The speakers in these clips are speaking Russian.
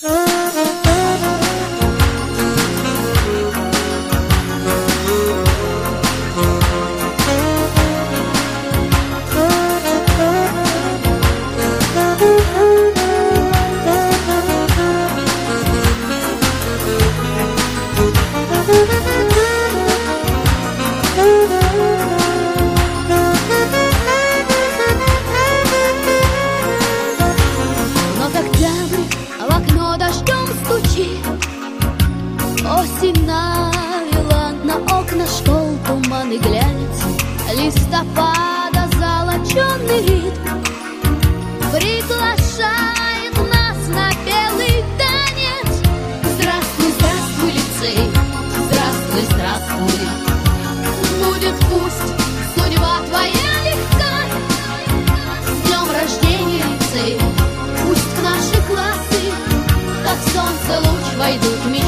Oh. Осень навела на окна школ туман и глянец Листопада золоченый ритм Приглашает нас на белый танец Здравствуй, здравствуй, лицей Здравствуй, здравствуй. Будет пусть судьба твоя легка. С днем рождения, лицей Пусть в наши классы Как солнце луч войдут мечта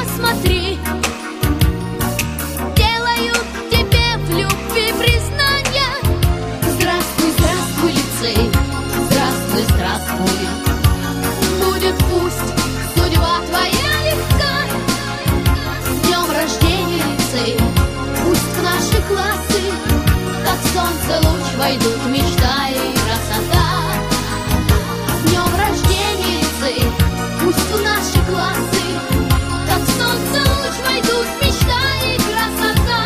войдут мечта и красота. Днем рождения, Пусть наши классы Как солнце войдут мечта и красота.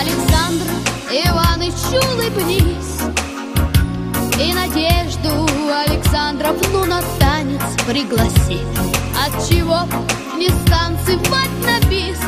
Александр Иваныч, улыбнись. И надежду Александровну на танец пригласи. От чего не станцевать на бис